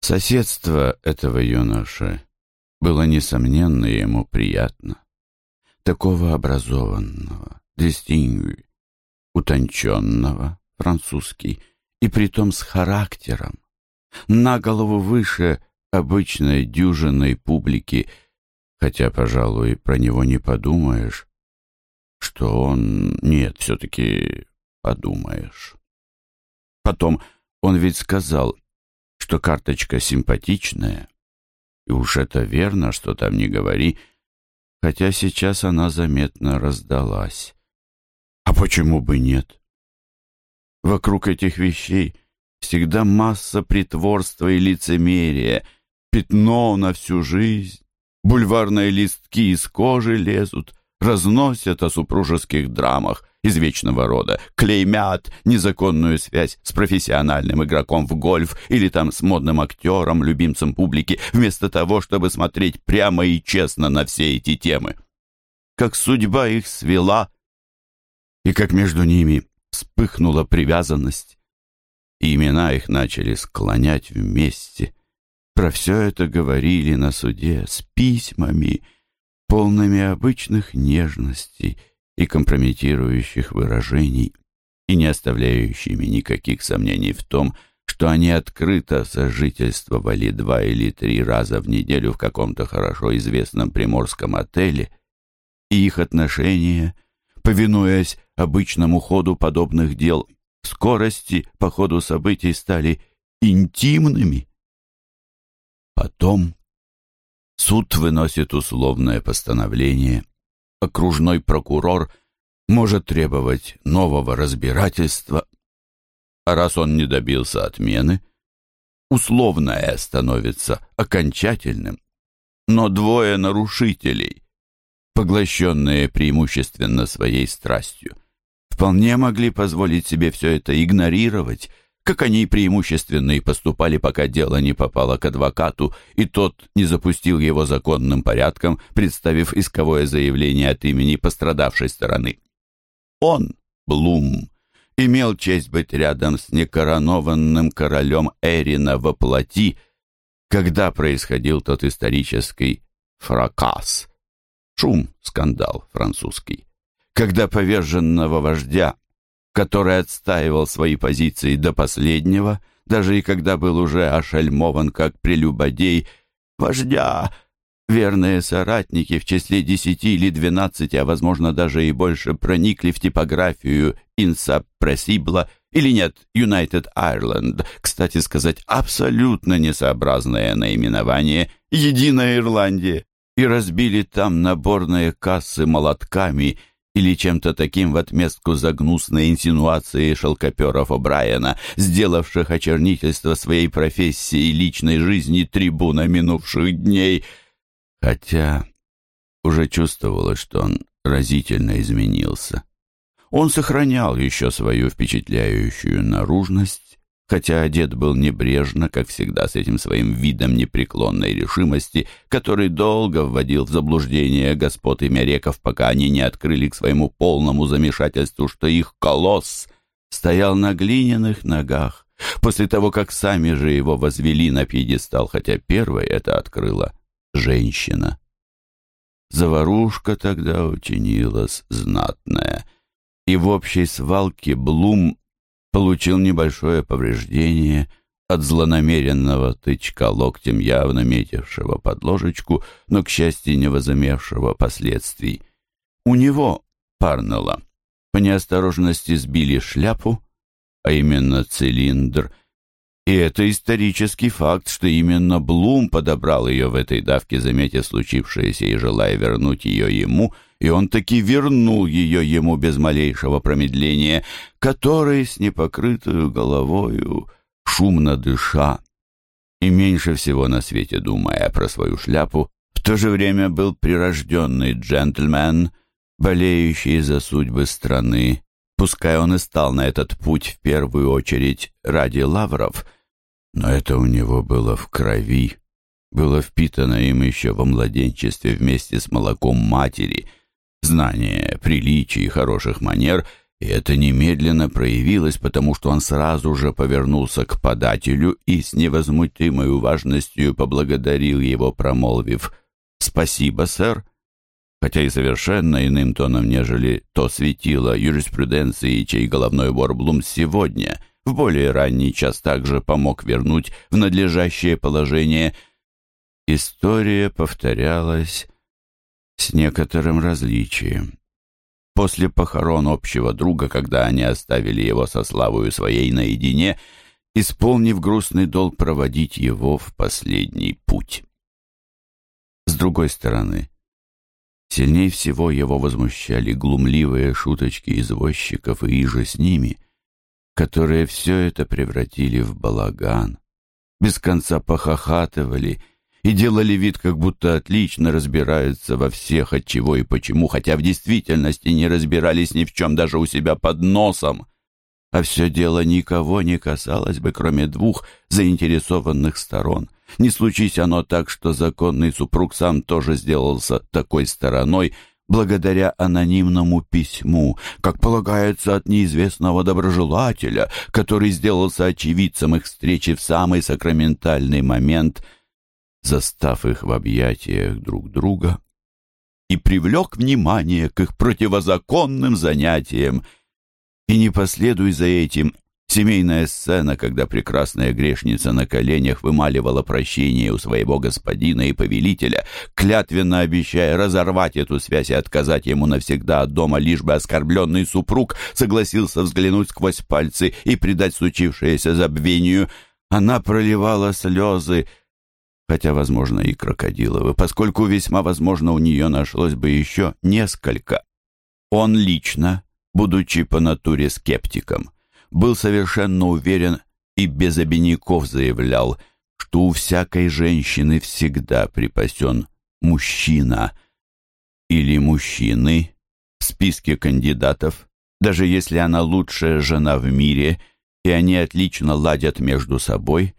Соседство этого юноши было, несомненно, ему приятно. Такого образованного, дистингви, утонченного, французский, и притом с характером, на голову выше обычной дюжиной публики, хотя, пожалуй, про него не подумаешь, что он... Нет, все-таки подумаешь. Потом он ведь сказал, что карточка симпатичная, и уж это верно, что там не говори, хотя сейчас она заметно раздалась. А почему бы нет? Вокруг этих вещей всегда масса притворства и лицемерия, пятно на всю жизнь, бульварные листки из кожи лезут, разносят о супружеских драмах из вечного рода, клеймят незаконную связь с профессиональным игроком в гольф или там с модным актером, любимцем публики, вместо того, чтобы смотреть прямо и честно на все эти темы. Как судьба их свела, и как между ними вспыхнула привязанность, и имена их начали склонять вместе. Про все это говорили на суде с письмами, полными обычных нежностей и компрометирующих выражений, и не оставляющими никаких сомнений в том, что они открыто сожительствовали два или три раза в неделю в каком-то хорошо известном приморском отеле, и их отношения, повинуясь обычному ходу подобных дел, скорости по ходу событий стали интимными. Потом суд выносит условное постановление. Окружной прокурор может требовать нового разбирательства, а раз он не добился отмены, условное становится окончательным. Но двое нарушителей, поглощенные преимущественно своей страстью, вполне могли позволить себе все это игнорировать, как они преимущественно и поступали, пока дело не попало к адвокату, и тот не запустил его законным порядком, представив исковое заявление от имени пострадавшей стороны. Он, Блум, имел честь быть рядом с некоронованным королем Эрина во плоти, когда происходил тот исторический фракас, шум, скандал французский когда поверженного вождя, который отстаивал свои позиции до последнего, даже и когда был уже ошельмован как прелюбодей, вождя, верные соратники в числе десяти или двенадцати, а возможно даже и больше, проникли в типографию «Инсапрессибла» или нет, «United Ireland», кстати сказать, абсолютно несообразное наименование «Единая Ирландия», и разбили там наборные кассы молотками – или чем-то таким в отместку за гнусные инсинуации шелкоперов О'Брайена, сделавших очернительство своей профессии и личной жизни трибуна минувших дней. Хотя уже чувствовалось, что он разительно изменился. Он сохранял еще свою впечатляющую наружность, хотя одет был небрежно, как всегда, с этим своим видом непреклонной решимости, который долго вводил в заблуждение господ и мяреков, пока они не открыли к своему полному замешательству, что их колосс стоял на глиняных ногах, после того, как сами же его возвели на пьедестал, хотя первой это открыла женщина. Заварушка тогда учинилась знатная, и в общей свалке Блум получил небольшое повреждение от злонамеренного тычка локтем, явно метившего под ложечку, но, к счастью, не возымевшего последствий. У него, Парнелла, по неосторожности сбили шляпу, а именно цилиндр, и это исторический факт, что именно Блум подобрал ее в этой давке, заметив случившееся и желая вернуть ее ему — и он таки вернул ее ему без малейшего промедления, который с непокрытую головою, шумно дыша, и меньше всего на свете думая про свою шляпу, в то же время был прирожденный джентльмен, болеющий за судьбы страны, пускай он и стал на этот путь в первую очередь ради лавров, но это у него было в крови, было впитано им еще во младенчестве вместе с молоком матери — знание приличий и хороших манер И это немедленно проявилось, потому что он сразу же повернулся к подателю и с невозмутимой важностью поблагодарил его, промолвив «Спасибо, сэр», хотя и совершенно иным тоном, нежели то светило юриспруденции, чей головной убор Блум сегодня, в более ранний час также помог вернуть в надлежащее положение. История повторялась с некоторым различием. После похорон общего друга, когда они оставили его со славою своей наедине, исполнив грустный долг проводить его в последний путь. С другой стороны, сильнее всего его возмущали глумливые шуточки извозчиков и иже с ними, которые все это превратили в балаган, без конца похохатывали и делали вид, как будто отлично разбираются во всех, от чего и почему, хотя в действительности не разбирались ни в чем даже у себя под носом. А все дело никого не касалось бы, кроме двух заинтересованных сторон. Не случись оно так, что законный супруг сам тоже сделался такой стороной, благодаря анонимному письму, как полагается от неизвестного доброжелателя, который сделался очевидцем их встречи в самый сакраментальный момент — застав их в объятиях друг друга, и привлек внимание к их противозаконным занятиям. И не последуй за этим семейная сцена, когда прекрасная грешница на коленях вымаливала прощение у своего господина и повелителя, клятвенно обещая разорвать эту связь и отказать ему навсегда от дома, лишь бы оскорбленный супруг согласился взглянуть сквозь пальцы и придать случившееся забвению. Она проливала слезы, хотя, возможно, и крокодиловы, поскольку весьма возможно у нее нашлось бы еще несколько. Он лично, будучи по натуре скептиком, был совершенно уверен и без обиняков заявлял, что у всякой женщины всегда припасен мужчина или мужчины в списке кандидатов, даже если она лучшая жена в мире, и они отлично ладят между собой,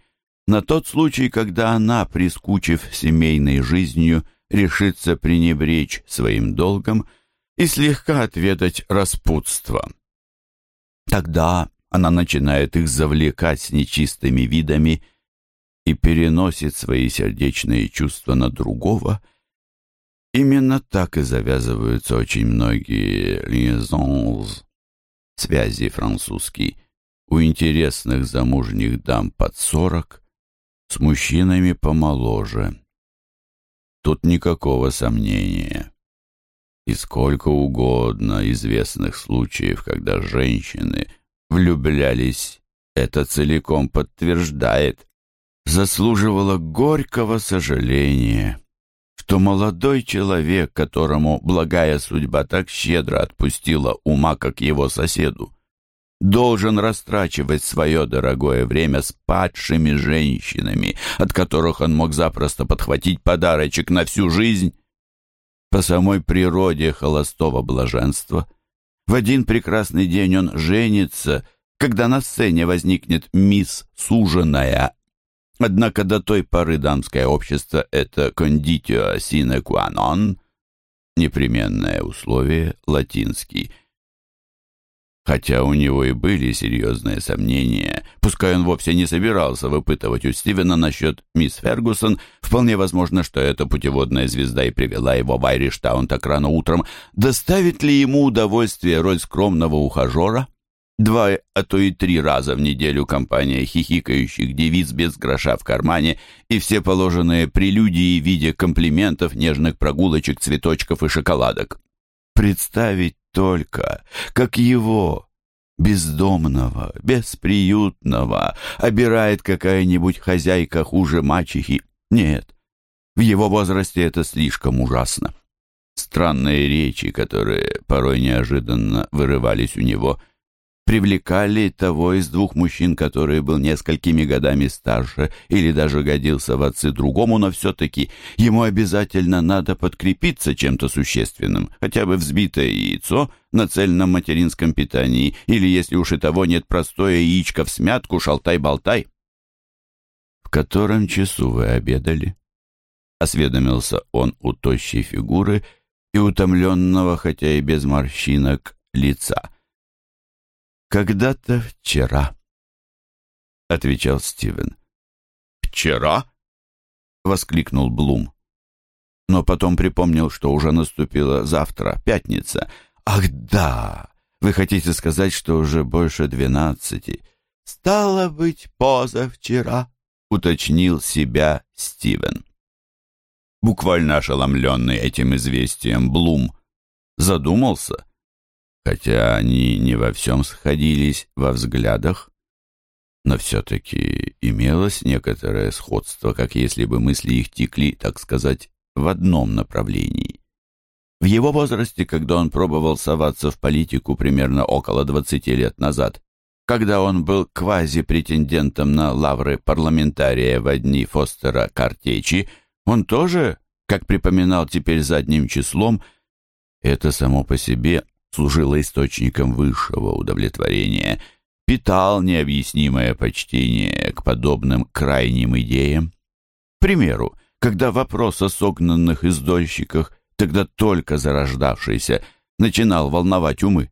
на тот случай, когда она, прискучив семейной жизнью, решится пренебречь своим долгом и слегка отведать распутство. Тогда она начинает их завлекать с нечистыми видами и переносит свои сердечные чувства на другого. Именно так и завязываются очень многие liaisons, связи французские, у интересных замужних дам под сорок, с мужчинами помоложе. Тут никакого сомнения. И сколько угодно известных случаев, когда женщины влюблялись, это целиком подтверждает. Заслуживало горького сожаления, что молодой человек, которому благая судьба так щедро отпустила ума, как его соседу, должен растрачивать свое дорогое время с падшими женщинами, от которых он мог запросто подхватить подарочек на всю жизнь. По самой природе холостого блаженства в один прекрасный день он женится, когда на сцене возникнет мисс Суженая. Однако до той поры дамское общество — это «conditio sine qua non», непременное условие, латинский — Хотя у него и были серьезные сомнения, пускай он вовсе не собирался выпытывать у Стивена насчет мисс Фергусон, вполне возможно, что эта путеводная звезда и привела его в Айриштаун так рано утром, доставит ли ему удовольствие роль скромного ухажера? Два, а то и три раза в неделю компания хихикающих девиц без гроша в кармане и все положенные прелюдии в виде комплиментов, нежных прогулочек, цветочков и шоколадок. Представить только, как его, бездомного, бесприютного, обирает какая-нибудь хозяйка хуже мачехи. Нет, в его возрасте это слишком ужасно. Странные речи, которые порой неожиданно вырывались у него – привлекали того из двух мужчин, который был несколькими годами старше или даже годился в отцы другому, но все-таки ему обязательно надо подкрепиться чем-то существенным, хотя бы взбитое яйцо на цельном материнском питании, или, если уж и того нет, простое яичко в смятку, шалтай-болтай. «В котором часу вы обедали?» — осведомился он у тощей фигуры и утомленного, хотя и без морщинок, лица — «Когда-то вчера», — отвечал Стивен. «Вчера?» — воскликнул Блум. Но потом припомнил, что уже наступило завтра, пятница. «Ах, да! Вы хотите сказать, что уже больше двенадцати?» «Стало быть, позавчера», — уточнил себя Стивен. Буквально ошеломленный этим известием, Блум задумался, хотя они не во всем сходились во взглядах, но все-таки имелось некоторое сходство, как если бы мысли их текли, так сказать, в одном направлении. В его возрасте, когда он пробовал соваться в политику примерно около 20 лет назад, когда он был квази-претендентом на лавры парламентария в дни Фостера Картечи, он тоже, как припоминал теперь задним числом, это само по себе служило источником высшего удовлетворения, питал необъяснимое почтение к подобным крайним идеям. К примеру, когда вопрос о согнанных издольщиках, тогда только зарождавшийся, начинал волновать умы.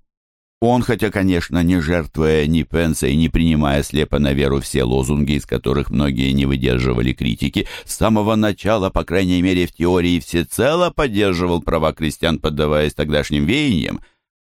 Он, хотя, конечно, не жертвуя ни пенса не принимая слепо на веру все лозунги, из которых многие не выдерживали критики, с самого начала, по крайней мере в теории, всецело поддерживал права крестьян, поддаваясь тогдашним веяниям,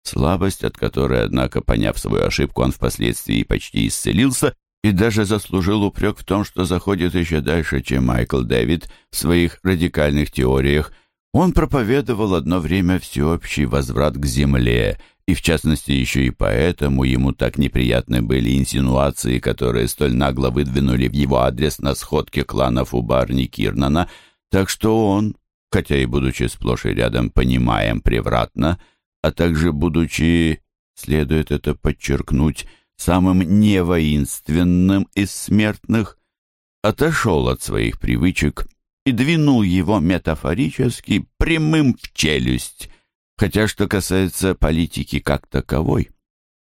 слабость от которой, однако, поняв свою ошибку, он впоследствии почти исцелился и даже заслужил упрек в том, что заходит еще дальше, чем Майкл Дэвид в своих радикальных теориях. Он проповедовал одно время всеобщий возврат к земле – и в частности еще и поэтому ему так неприятны были инсинуации, которые столь нагло выдвинули в его адрес на сходке кланов у Барни Кирнана, так что он, хотя и будучи сплошь и рядом понимаем превратно, а также будучи, следует это подчеркнуть, самым невоинственным из смертных, отошел от своих привычек и двинул его метафорически прямым в челюсть, Хотя, что касается политики как таковой,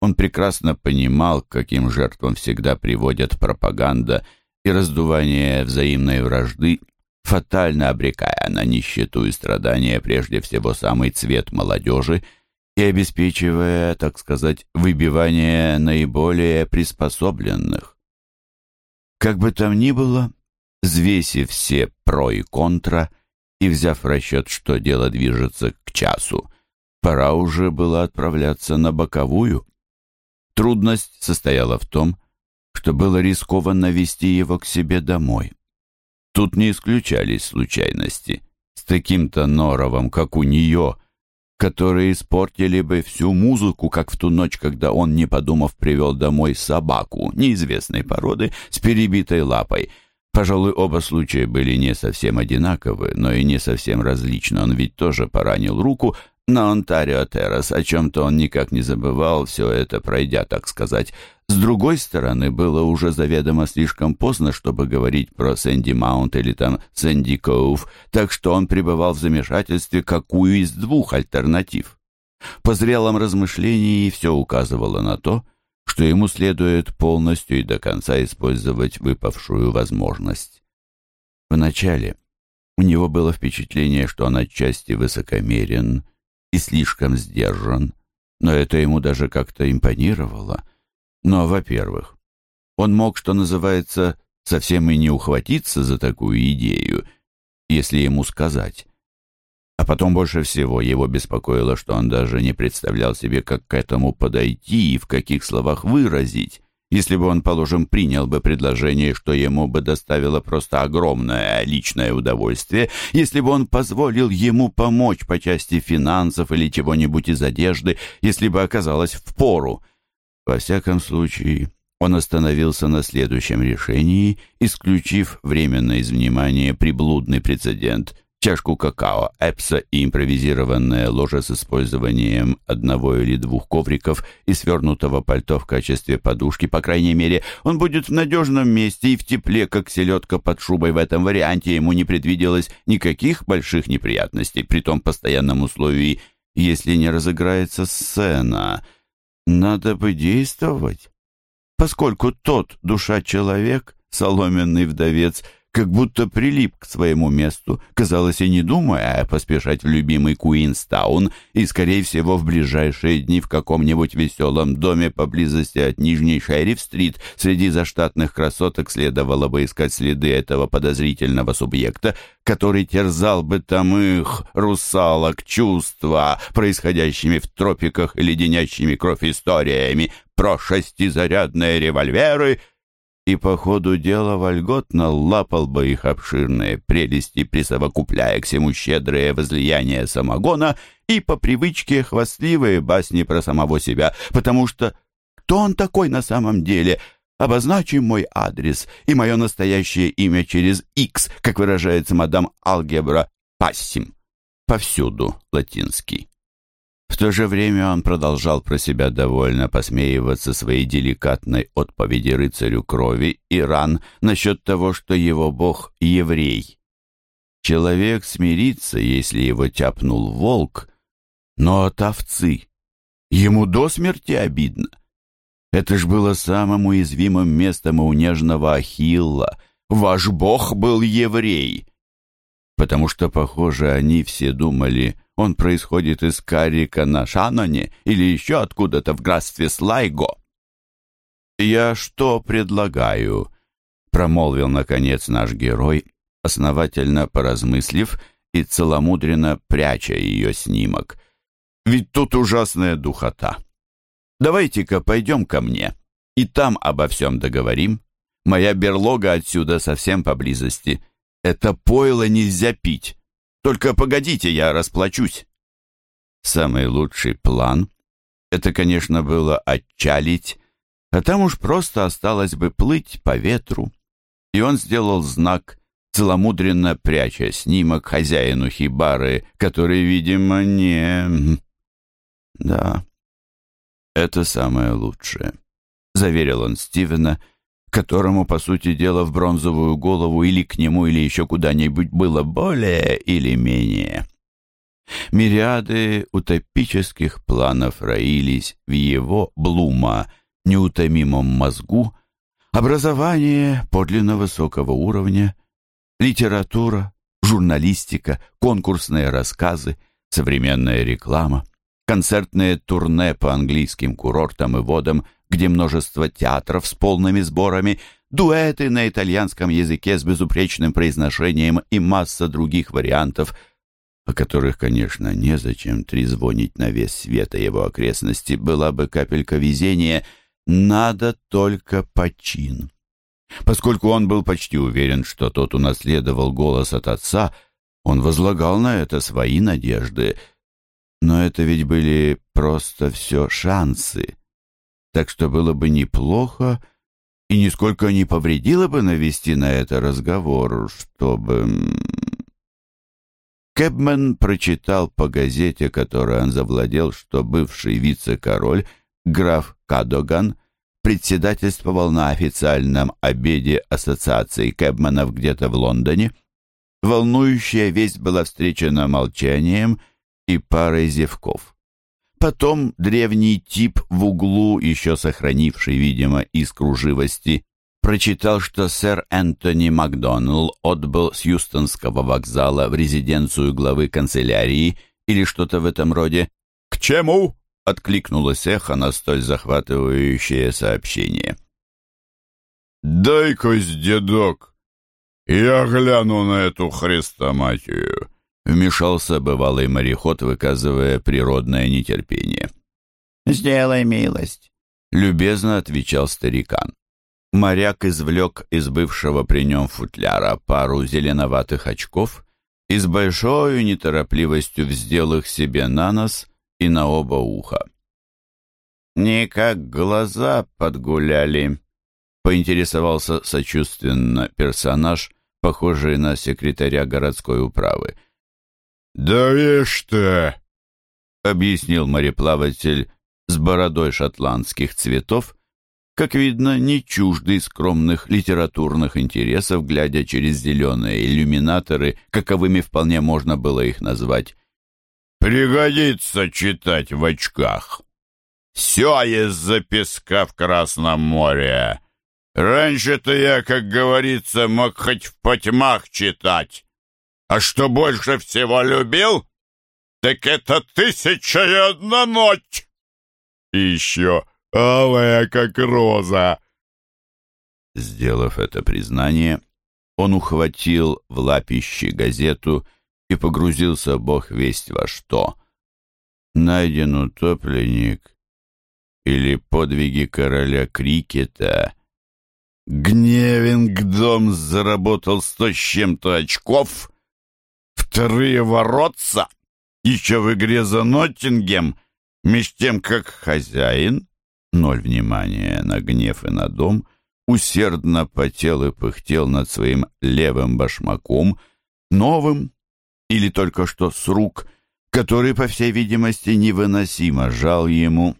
он прекрасно понимал, каким жертвам всегда приводят пропаганда и раздувание взаимной вражды, фатально обрекая на нищету и страдания прежде всего самый цвет молодежи и обеспечивая, так сказать, выбивание наиболее приспособленных. Как бы там ни было, взвесив все про и контра и взяв в расчет, что дело движется к часу, пора уже было отправляться на боковую. Трудность состояла в том, что было рискованно вести его к себе домой. Тут не исключались случайности. С таким-то норовом, как у нее, которые испортили бы всю музыку, как в ту ночь, когда он, не подумав, привел домой собаку неизвестной породы с перебитой лапой. Пожалуй, оба случая были не совсем одинаковы, но и не совсем различны. Он ведь тоже поранил руку, на Онтарио Террас, о чем-то он никак не забывал, все это пройдя, так сказать. С другой стороны, было уже заведомо слишком поздно, чтобы говорить про Сэнди Маунт или там Сэнди Коув, так что он пребывал в замешательстве, какую из двух альтернатив. По зрелом размышлении все указывало на то, что ему следует полностью и до конца использовать выпавшую возможность. Вначале у него было впечатление, что он отчасти высокомерен и слишком сдержан, но это ему даже как-то импонировало. Но, во-первых, он мог, что называется, совсем и не ухватиться за такую идею, если ему сказать. А потом больше всего его беспокоило, что он даже не представлял себе, как к этому подойти и в каких словах выразить если бы он, положим, принял бы предложение, что ему бы доставило просто огромное личное удовольствие, если бы он позволил ему помочь по части финансов или чего-нибудь из одежды, если бы оказалось в пору. Во всяком случае, он остановился на следующем решении, исключив временно из внимания приблудный прецедент чашку какао, эпса и импровизированное ложе с использованием одного или двух ковриков и свернутого пальто в качестве подушки, по крайней мере, он будет в надежном месте и в тепле, как селедка под шубой. В этом варианте ему не предвиделось никаких больших неприятностей, при том постоянном условии, если не разыграется сцена. Надо бы действовать, поскольку тот душа-человек, соломенный вдовец, как будто прилип к своему месту, казалось, и не думая поспешать в любимый Куинстаун и, скорее всего, в ближайшие дни в каком-нибудь веселом доме поблизости от Нижней Шериф-стрит. Среди заштатных красоток следовало бы искать следы этого подозрительного субъекта, который терзал бы там их, русалок, чувства, происходящими в тропиках и леденящими кровь историями, про шестизарядные револьверы — и по ходу дела вольготно лапал бы их обширные прелести, присовокупляя к всему щедрые возлияния самогона и по привычке хвастливые басни про самого себя, потому что кто он такой на самом деле? Обозначим мой адрес и мое настоящее имя через X, как выражается мадам Алгебра, пассим. Повсюду латинский. В то же время он продолжал про себя довольно посмеиваться своей деликатной отповеди рыцарю крови и ран насчет того, что его бог — еврей. Человек смирится, если его тяпнул волк, но от овцы ему до смерти обидно. Это ж было самым уязвимым местом у нежного Ахилла. Ваш бог был еврей. Потому что, похоже, они все думали, он происходит из Карика на Шаноне или еще откуда-то в графстве Слайго. «Я что предлагаю?» — промолвил, наконец, наш герой, основательно поразмыслив и целомудренно пряча ее снимок. «Ведь тут ужасная духота. Давайте-ка пойдем ко мне, и там обо всем договорим. Моя берлога отсюда совсем поблизости. Это пойло нельзя пить». Только погодите, я расплачусь. Самый лучший план — это, конечно, было отчалить, а там уж просто осталось бы плыть по ветру. И он сделал знак, целомудренно пряча снимок хозяину хибары, который, видимо, не... Да, это самое лучшее, — заверил он Стивена, — которому, по сути дела, в бронзовую голову или к нему, или еще куда-нибудь было более или менее. Мириады утопических планов роились в его, Блума, неутомимом мозгу, образование подлинно высокого уровня, литература, журналистика, конкурсные рассказы, современная реклама, концертные турне по английским курортам и водам где множество театров с полными сборами, дуэты на итальянском языке с безупречным произношением и масса других вариантов, о которых, конечно, незачем трезвонить на весь свет его окрестности, была бы капелька везения, надо только почин. Поскольку он был почти уверен, что тот унаследовал голос от отца, он возлагал на это свои надежды. Но это ведь были просто все шансы так что было бы неплохо и нисколько не повредило бы навести на это разговор, чтобы... Кэбмен прочитал по газете, которой он завладел, что бывший вице-король, граф Кадоган, председательствовал на официальном обеде Ассоциации Кэбменов где-то в Лондоне. Волнующая весть была встречена молчанием и парой зевков. Потом древний тип в углу, еще сохранивший, видимо, искру живости, прочитал, что сэр Энтони Макдоналл отбыл с Юстонского вокзала в резиденцию главы канцелярии или что-то в этом роде. «К чему?» — откликнулось эхо на столь захватывающее сообщение. «Дай-ка, дедок, я гляну на эту хрестоматию», Вмешался бывалый мореход, выказывая природное нетерпение. «Сделай милость», — любезно отвечал старикан. Моряк извлек из бывшего при нем футляра пару зеленоватых очков и с большой неторопливостью вздел их себе на нос и на оба уха. «Не как глаза подгуляли», — поинтересовался сочувственно персонаж, похожий на секретаря городской управы. «Да вишь ты!» — объяснил мореплаватель с бородой шотландских цветов, как видно, не чуждый скромных литературных интересов, глядя через зеленые иллюминаторы, каковыми вполне можно было их назвать. «Пригодится читать в очках. Все из-за песка в Красном море. Раньше-то я, как говорится, мог хоть в потьмах читать. А что больше всего любил, так это «Тысяча и одна ночь». И еще «Алая, как роза». Сделав это признание, он ухватил в лапище газету и погрузился бог весть во что. Найден утопленник или подвиги короля крикета. Гневингдом заработал сто с чем-то очков. Вторые воротца еще в игре за Ноттингем, меж тем как хозяин, ноль внимания на гнев и на дом, усердно потел и пыхтел над своим левым башмаком, новым или только что с рук, который, по всей видимости, невыносимо жал ему,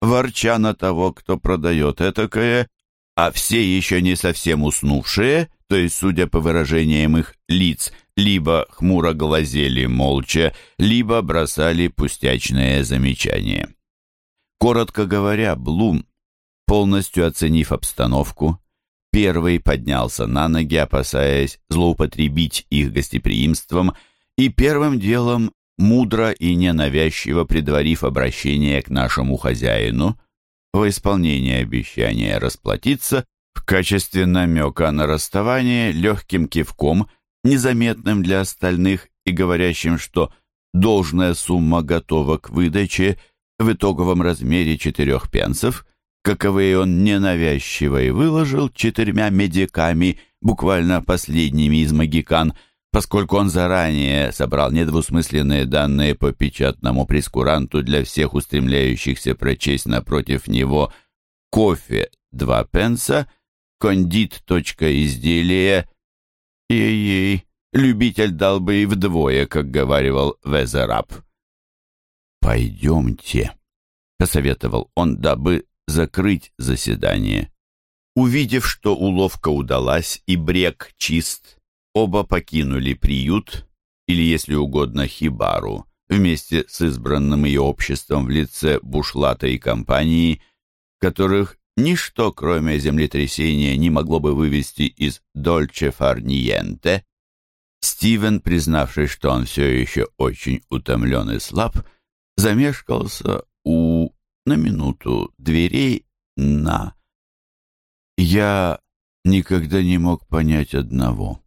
ворча на того, кто продает этакое, а все еще не совсем уснувшие, то есть, судя по выражениям их лиц, либо хмуро глазели молча, либо бросали пустячные замечания. Коротко говоря, Блум, полностью оценив обстановку, первый поднялся на ноги, опасаясь злоупотребить их гостеприимством, и первым делом мудро и ненавязчиво предварив обращение к нашему хозяину, во исполнение обещания расплатиться, в качестве намека на расставание легким кивком, незаметным для остальных и говорящим, что должная сумма готова к выдаче в итоговом размере четырех пенсов, каковые он ненавязчиво и выложил четырьмя медиками, буквально последними из магикан – поскольку он заранее собрал недвусмысленные данные по печатному прескуранту для всех устремляющихся прочесть напротив него кофе два пенса, кондит точка изделия. Ей-ей, любитель дал бы и вдвое, как говаривал Везерап. «Пойдемте», — посоветовал он, дабы закрыть заседание. Увидев, что уловка удалась и брег чист, Оба покинули приют, или, если угодно, хибару, вместе с избранным ее обществом в лице бушлата и компании, которых ничто, кроме землетрясения, не могло бы вывести из Дольче Фарниенте. Стивен, признавший, что он все еще очень утомлен и слаб, замешкался у, на минуту, дверей на... Я никогда не мог понять одного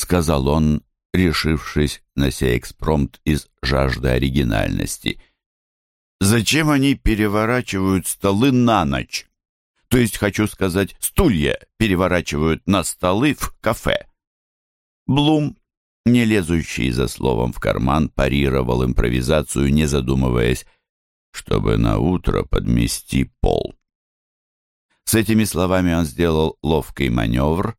сказал он, решившись на сей экспромт из жажды оригинальности. «Зачем они переворачивают столы на ночь? То есть, хочу сказать, стулья переворачивают на столы в кафе». Блум, не лезущий за словом в карман, парировал импровизацию, не задумываясь, чтобы на утро подмести пол. С этими словами он сделал ловкий маневр,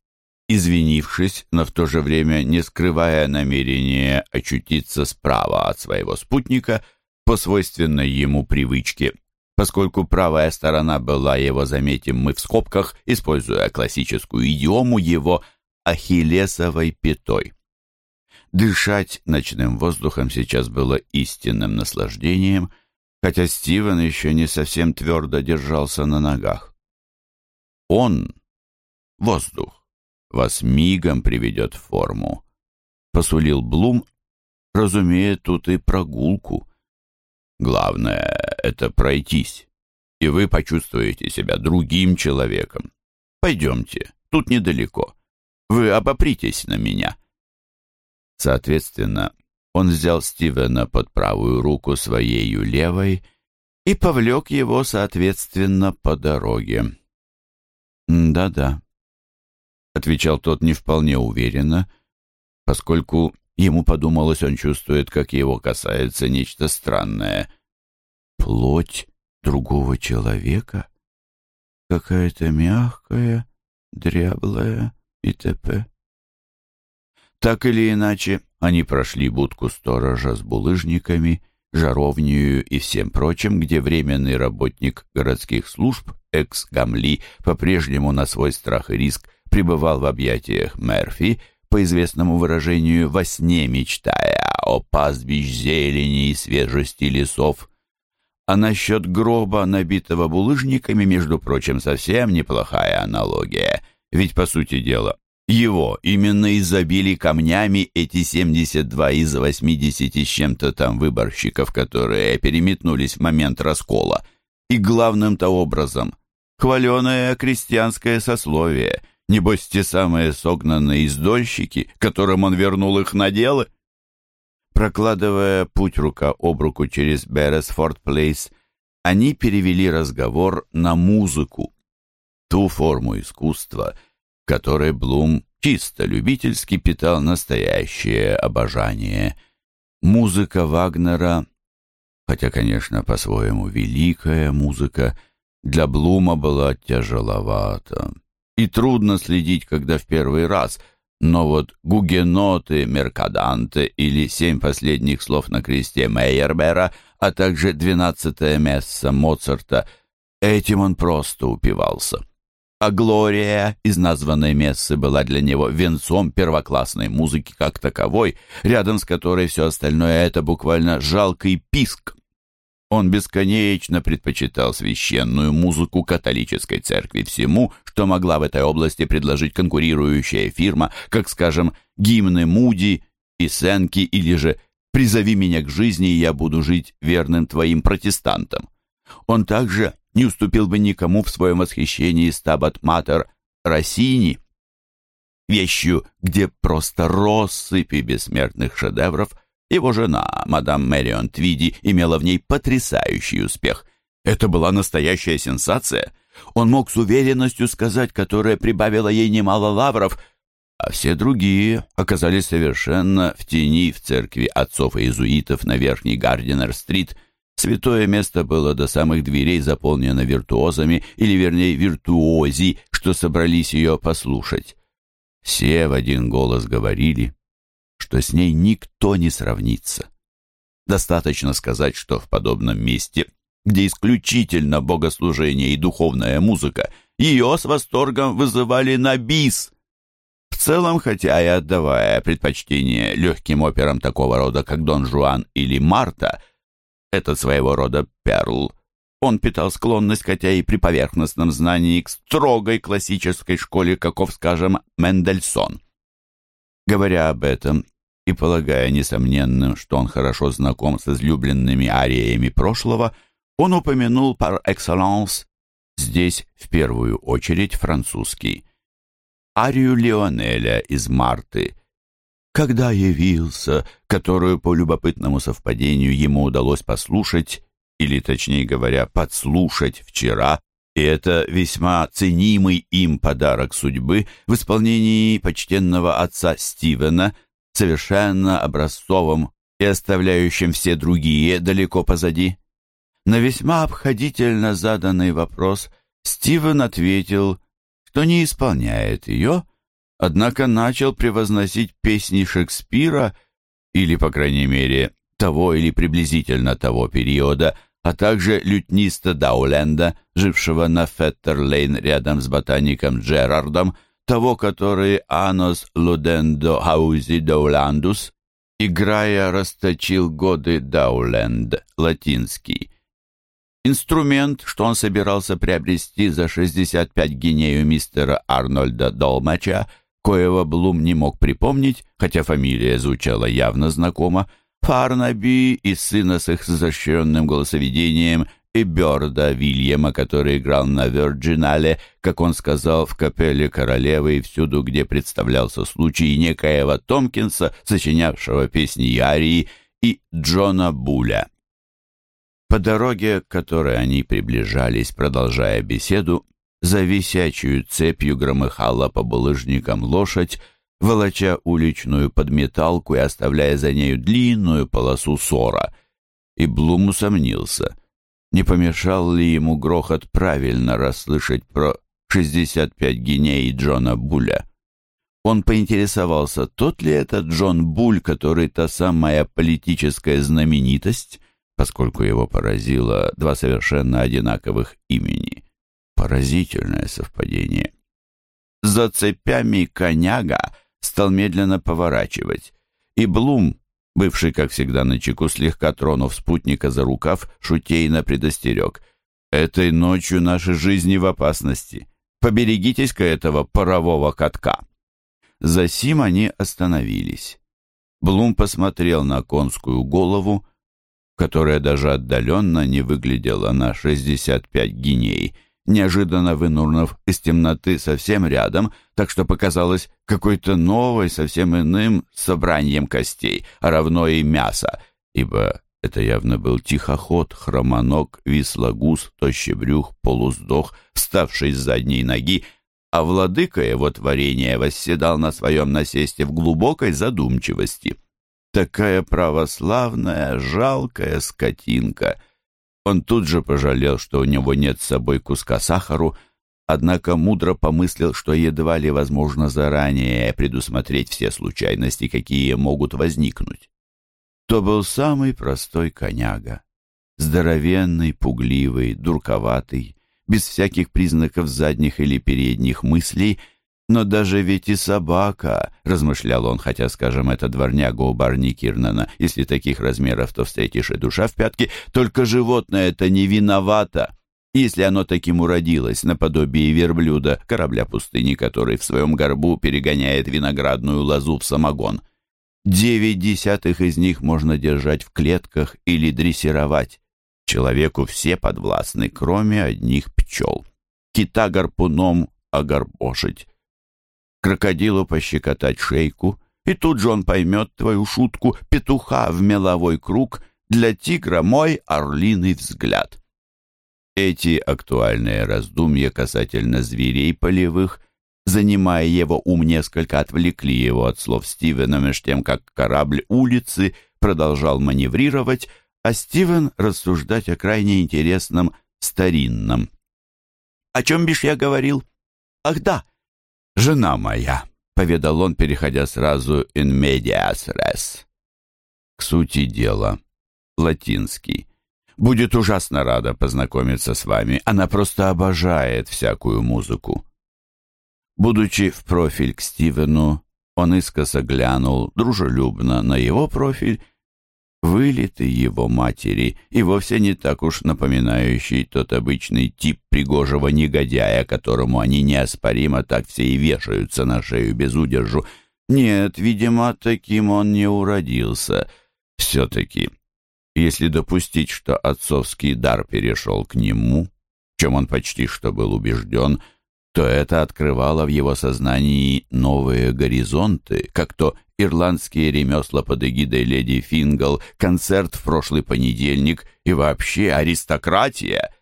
извинившись, но в то же время не скрывая намерения очутиться справа от своего спутника по свойственной ему привычке, поскольку правая сторона была его, заметим мы в скобках, используя классическую идиому, его ахиллесовой пятой. Дышать ночным воздухом сейчас было истинным наслаждением, хотя Стивен еще не совсем твердо держался на ногах. Он — воздух вас мигом приведет в форму», — посулил Блум, разумея тут и прогулку. «Главное — это пройтись, и вы почувствуете себя другим человеком. Пойдемте, тут недалеко. Вы обопритесь на меня». Соответственно, он взял Стивена под правую руку своею левой и повлек его, соответственно, по дороге. «Да-да», — отвечал тот не вполне уверенно, поскольку ему подумалось, он чувствует, как его касается нечто странное. Плоть другого человека? Какая-то мягкая, дряблая и т.п. Так или иначе, они прошли будку сторожа с булыжниками, жаровнию и всем прочим, где временный работник городских служб, экс-гамли, по-прежнему на свой страх и риск пребывал в объятиях Мерфи, по известному выражению, во сне мечтая о пастбищ зелени и свежести лесов. А насчет гроба, набитого булыжниками, между прочим, совсем неплохая аналогия. Ведь, по сути дела, его именно изобили камнями эти 72 из 80 с чем-то там выборщиков, которые переметнулись в момент раскола. И главным-то образом — хваленое крестьянское сословие, небось те самые согнанные издольщики, которым он вернул их наделы. Прокладывая путь рука об руку через Бересфорд Плейс, они перевели разговор на музыку, ту форму искусства, которой Блум чисто любительски питал настоящее обожание. Музыка Вагнера, хотя, конечно, по-своему великая музыка, для Блума была тяжеловата. И трудно следить, когда в первый раз — но вот гугеноты, меркаданты или семь последних слов на кресте Мейербера, а также двенадцатое место Моцарта, этим он просто упивался. А Глория из названной мессы была для него венцом первоклассной музыки как таковой, рядом с которой все остальное — это буквально жалкий писк. Он бесконечно предпочитал священную музыку католической церкви всему, что могла в этой области предложить конкурирующая фирма, как, скажем, гимны Муди и Сенки или же «Призови меня к жизни, и я буду жить верным твоим протестантам». Он также не уступил бы никому в своем восхищении стабат матер Россини, вещью, где просто россыпи бессмертных шедевров – его жена, мадам Мэрион Твиди, имела в ней потрясающий успех. Это была настоящая сенсация. Он мог с уверенностью сказать, которая прибавила ей немало лавров, а все другие оказались совершенно в тени в церкви отцов и иезуитов на Верхней Гардинер-стрит. Святое место было до самых дверей заполнено виртуозами, или вернее виртуози, что собрались ее послушать. Все в один голос говорили, что с ней никто не сравнится. Достаточно сказать, что в подобном месте, где исключительно богослужение и духовная музыка, ее с восторгом вызывали на бис. В целом, хотя и отдавая предпочтение легким операм такого рода, как Дон Жуан или Марта, этот своего рода Перл, он питал склонность, хотя и при поверхностном знании, к строгой классической школе, каков, скажем, Мендельсон. Говоря об этом, и полагая несомненным, что он хорошо знаком с излюбленными ариями прошлого, он упомянул par excellence здесь в первую очередь французский. Арию Леонеля из «Марты», когда явился, которую по любопытному совпадению ему удалось послушать, или, точнее говоря, подслушать вчера, и это весьма ценимый им подарок судьбы в исполнении почтенного отца Стивена, совершенно образцовым и оставляющим все другие далеко позади. На весьма обходительно заданный вопрос Стивен ответил, что не исполняет ее, однако начал превозносить песни Шекспира или, по крайней мере, того или приблизительно того периода, а также лютниста Дауленда, жившего на Феттерлейн рядом с ботаником Джерардом, того, который Анос Лудендо Хаузи Дауландус, играя, расточил годы Дауленд, латинский. Инструмент, что он собирался приобрести за 65 гинею мистера Арнольда Долмача, коего Блум не мог припомнить, хотя фамилия звучала явно знакомо, Фарнаби и сына с их изощренным голосоведением и Бёрда Вильяма, который играл на Вирджинале, как он сказал, в капелле королевы и всюду, где представлялся случай некоего Томпкинса, сочинявшего песни Ярии, и Джона Буля. По дороге, к которой они приближались, продолжая беседу, за висячую цепью громыхала по булыжникам лошадь, волоча уличную подметалку и оставляя за нею длинную полосу сора. И Блум усомнился не помешал ли ему грохот правильно расслышать про 65 гиней Джона Буля. Он поинтересовался, тот ли это Джон Буль, который та самая политическая знаменитость, поскольку его поразило два совершенно одинаковых имени. Поразительное совпадение. За цепями коняга стал медленно поворачивать, и Блум, Бывший, как всегда, на чеку, слегка тронув спутника за рукав, шутейно предостерег. «Этой ночью наши жизни в опасности. Поберегитесь-ка этого парового катка». Засим они остановились. Блум посмотрел на конскую голову, которая даже отдаленно не выглядела на 65 гиней, неожиданно вынурнув из темноты совсем рядом, так что показалось какой-то новой, совсем иным собранием костей, а равно и мяса, ибо это явно был тихоход, хромоног, вислогуз, тощебрюх, полуздох, вставший с задней ноги, а владыка его творения восседал на своем насесте в глубокой задумчивости. Такая православная, жалкая скотинка. Он тут же пожалел, что у него нет с собой куска сахару, однако мудро помыслил, что едва ли возможно заранее предусмотреть все случайности, какие могут возникнуть. То был самый простой коняга. Здоровенный, пугливый, дурковатый, без всяких признаков задних или передних мыслей, но даже ведь и собака, размышлял он, хотя, скажем, это дворняга у Барни Кирнана, если таких размеров, то встретишь и душа в пятке, только животное это не виновато. Если оно таким уродилось, наподобие верблюда, корабля пустыни, который в своем горбу перегоняет виноградную лозу в самогон. Девять десятых из них можно держать в клетках или дрессировать. Человеку все подвластны, кроме одних пчел. Кита гарпуном огорбошить. Крокодилу пощекотать шейку, и тут же он поймет твою шутку петуха в меловой круг, для тигра мой орлиный взгляд. Эти актуальные раздумья касательно зверей полевых, занимая его ум, несколько отвлекли его от слов Стивена, меж тем, как корабль улицы продолжал маневрировать, а Стивен рассуждать о крайне интересном старинном. «О чем бишь я говорил? Ах да, жена моя», — поведал он, переходя сразу in medias res. К сути дела, латинский. «Будет ужасно рада познакомиться с вами. Она просто обожает всякую музыку». Будучи в профиль к Стивену, он искоса глянул дружелюбно на его профиль вылитый его матери и вовсе не так уж напоминающий тот обычный тип пригожего негодяя, которому они неоспоримо так все и вешаются на шею без удержу. Нет, видимо, таким он не уродился. Все-таки, если допустить, что отцовский дар перешел к нему, чем он почти что был убежден, то это открывало в его сознании новые горизонты, как то ирландские ремесла под эгидой леди Фингал, концерт в прошлый понедельник и вообще аристократия.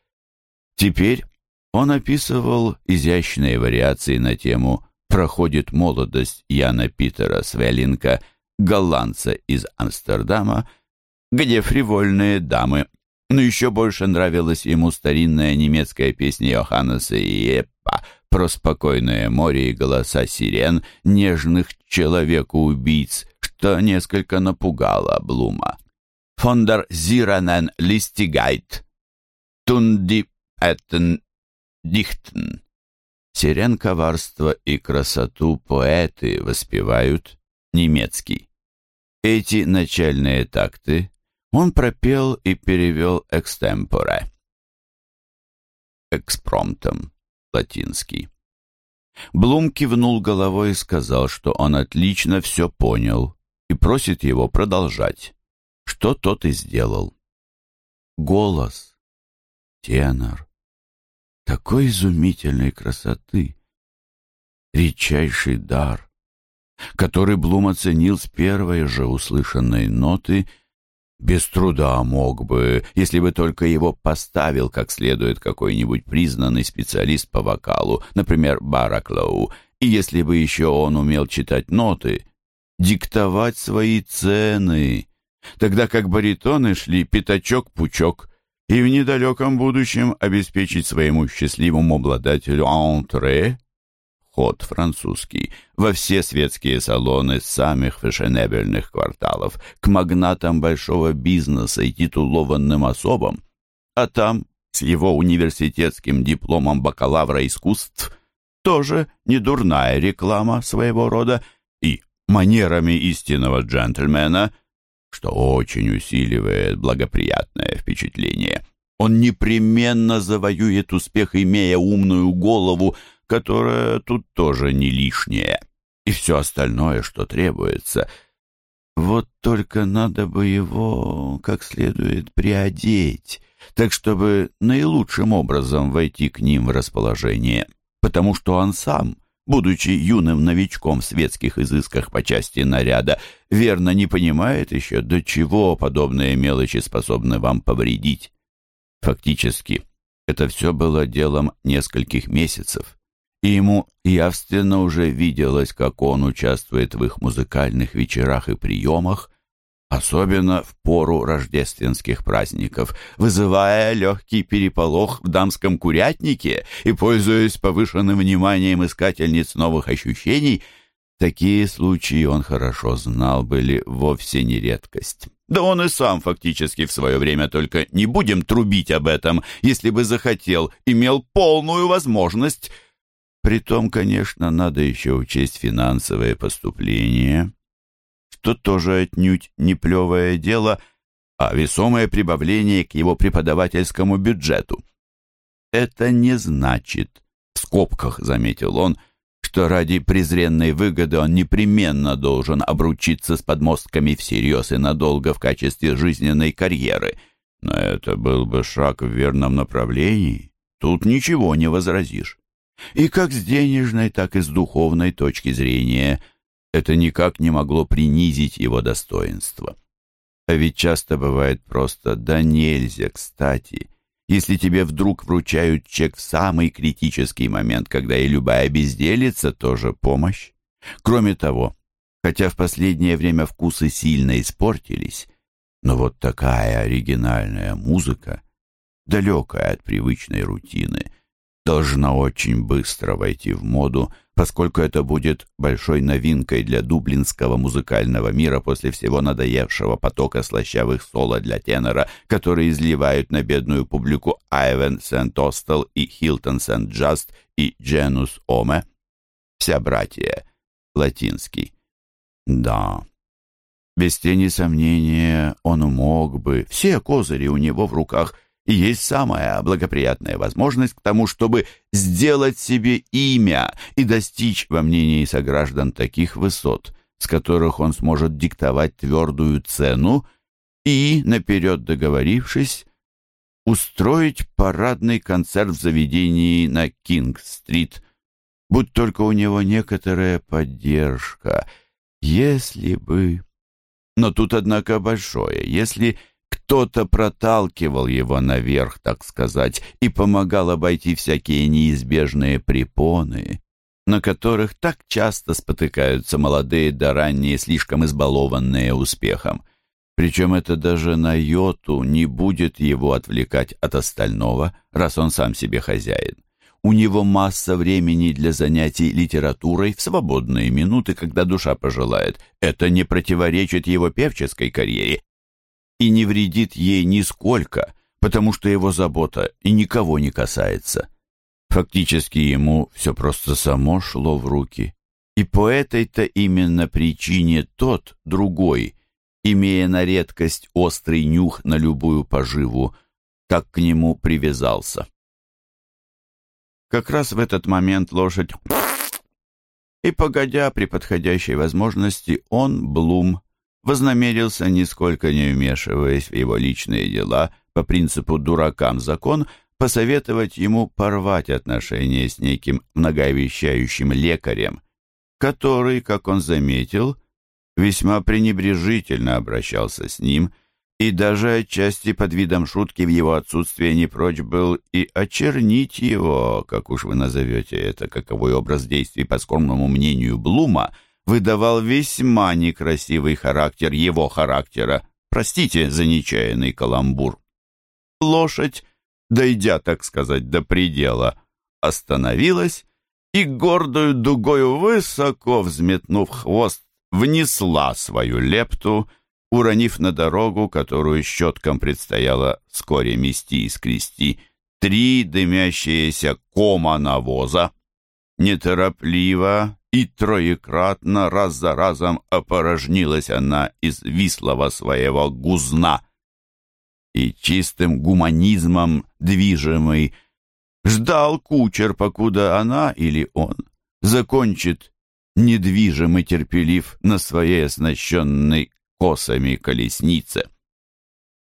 Теперь он описывал изящные вариации на тему «Проходит молодость Яна Питера Свеллинга, голландца из Амстердама», где фривольные дамы. Но еще больше нравилась ему старинная немецкая песня Йоханнеса и про спокойное море и голоса сирен, нежных человека-убийц, что несколько напугало Блума. «Фондер Зиранен листигайт, тунди этен дихтен». Сирен коварства и красоту поэты воспевают немецкий. Эти начальные такты он пропел и перевел экстемпоре. Экспромтом латинский. Блум кивнул головой и сказал, что он отлично все понял и просит его продолжать, что тот и сделал. Голос, тенор, такой изумительной красоты, редчайший дар, который Блум оценил с первой же услышанной ноты без труда мог бы, если бы только его поставил как следует какой-нибудь признанный специалист по вокалу, например, Бараклоу, и если бы еще он умел читать ноты, диктовать свои цены, тогда как баритоны шли пятачок-пучок, и в недалеком будущем обеспечить своему счастливому обладателю антре ход французский во все светские салоны самых фешенебельных кварталов, к магнатам большого бизнеса и титулованным особам, а там с его университетским дипломом бакалавра искусств тоже недурная реклама своего рода и манерами истинного джентльмена что очень усиливает благоприятное впечатление. Он непременно завоюет успех, имея умную голову, которая тут тоже не лишняя. И все остальное, что требуется. Вот только надо бы его как следует приодеть, так чтобы наилучшим образом войти к ним в расположение, потому что он сам — будучи юным новичком в светских изысках по части наряда, верно не понимает еще, до чего подобные мелочи способны вам повредить. Фактически, это все было делом нескольких месяцев, и ему явственно уже виделось, как он участвует в их музыкальных вечерах и приемах, особенно в пору рождественских праздников, вызывая легкий переполох в дамском курятнике и пользуясь повышенным вниманием искательниц новых ощущений, такие случаи он хорошо знал, были вовсе не редкость. Да он и сам фактически в свое время, только не будем трубить об этом, если бы захотел, имел полную возможность. Притом, конечно, надо еще учесть финансовые поступления, что тоже отнюдь не плевое дело, а весомое прибавление к его преподавательскому бюджету. Это не значит, в скобках заметил он, что ради презренной выгоды он непременно должен обручиться с подмостками всерьез и надолго в качестве жизненной карьеры. Но это был бы шаг в верном направлении. Тут ничего не возразишь. И как с денежной, так и с духовной точки зрения – это никак не могло принизить его достоинство. А ведь часто бывает просто «да нельзя, кстати», если тебе вдруг вручают чек в самый критический момент, когда и любая безделица тоже помощь. Кроме того, хотя в последнее время вкусы сильно испортились, но вот такая оригинальная музыка, далекая от привычной рутины, должна очень быстро войти в моду, поскольку это будет большой новинкой для дублинского музыкального мира после всего надоевшего потока слащавых соло для тенора, которые изливают на бедную публику Айвен Сент-Остел и Хилтон Сент-Джаст и Дженус Оме. Вся братья. Латинский. Да, без тени сомнения он мог бы, все козыри у него в руках – и есть самая благоприятная возможность к тому, чтобы сделать себе имя и достичь во мнении сограждан таких высот, с которых он сможет диктовать твердую цену и, наперед договорившись, устроить парадный концерт в заведении на Кинг-стрит, будь только у него некоторая поддержка, если бы... Но тут, однако, большое, если кто-то проталкивал его наверх, так сказать, и помогал обойти всякие неизбежные препоны, на которых так часто спотыкаются молодые да ранние, слишком избалованные успехом. Причем это даже на йоту не будет его отвлекать от остального, раз он сам себе хозяин. У него масса времени для занятий литературой в свободные минуты, когда душа пожелает. Это не противоречит его певческой карьере, и не вредит ей нисколько, потому что его забота и никого не касается. Фактически ему все просто само шло в руки. И по этой-то именно причине тот, другой, имея на редкость острый нюх на любую поживу, так к нему привязался. Как раз в этот момент лошадь... И, погодя при подходящей возможности, он, Блум, вознамерился, нисколько не вмешиваясь в его личные дела, по принципу «дуракам закон», посоветовать ему порвать отношения с неким многообещающим лекарем, который, как он заметил, весьма пренебрежительно обращался с ним и даже отчасти под видом шутки в его отсутствие не прочь был и очернить его, как уж вы назовете это, каковой образ действий по скромному мнению Блума – выдавал весьма некрасивый характер его характера. Простите за нечаянный каламбур. Лошадь, дойдя, так сказать, до предела, остановилась и гордую дугою высоко взметнув хвост, внесла свою лепту, уронив на дорогу, которую щеткам предстояло вскоре мести и скрести, три дымящиеся кома навоза. Неторопливо, и троекратно раз за разом опорожнилась она из вислого своего гузна. И чистым гуманизмом движимый ждал кучер, покуда она или он закончит недвижим и терпелив на своей оснащенной косами колеснице.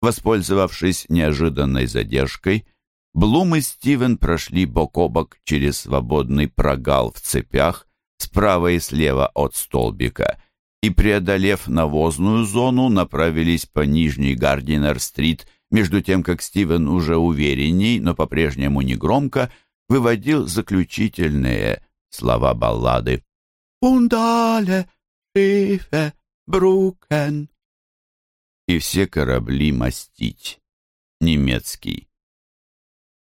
Воспользовавшись неожиданной задержкой, Блум и Стивен прошли бок о бок через свободный прогал в цепях справа и слева от столбика и, преодолев навозную зону, направились по Нижней Гардинер-стрит, между тем, как Стивен уже уверенней, но по-прежнему негромко, выводил заключительные слова баллады. «Ундале, шифе, брукен». И все корабли мастить. Немецкий.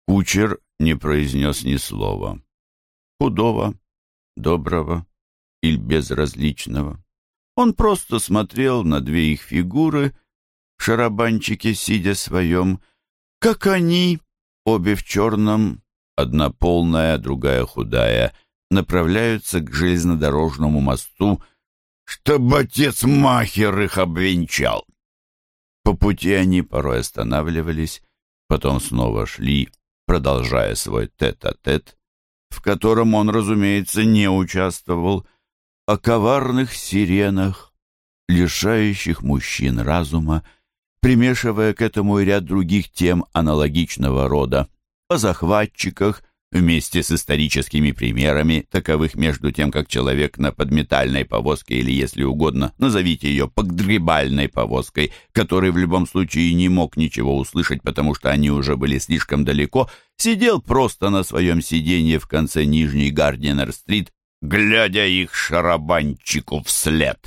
Кучер не произнес ни слова. Худого, доброго или безразличного. Он просто смотрел на две их фигуры в шарабанчике, сидя своем, как они, обе в черном, одна полная, другая худая, направляются к железнодорожному мосту, чтобы отец Махер их обвенчал. По пути они порой останавливались, потом снова шли, продолжая свой тет-а-тет, -тет, в котором он, разумеется, не участвовал, о коварных сиренах, лишающих мужчин разума, примешивая к этому и ряд других тем аналогичного рода, о захватчиках, вместе с историческими примерами, таковых между тем, как человек на подметальной повозке или, если угодно, назовите ее погребальной повозкой, который в любом случае не мог ничего услышать, потому что они уже были слишком далеко, сидел просто на своем сиденье в конце Нижней Гардинер-стрит, глядя их шарабанчику вслед.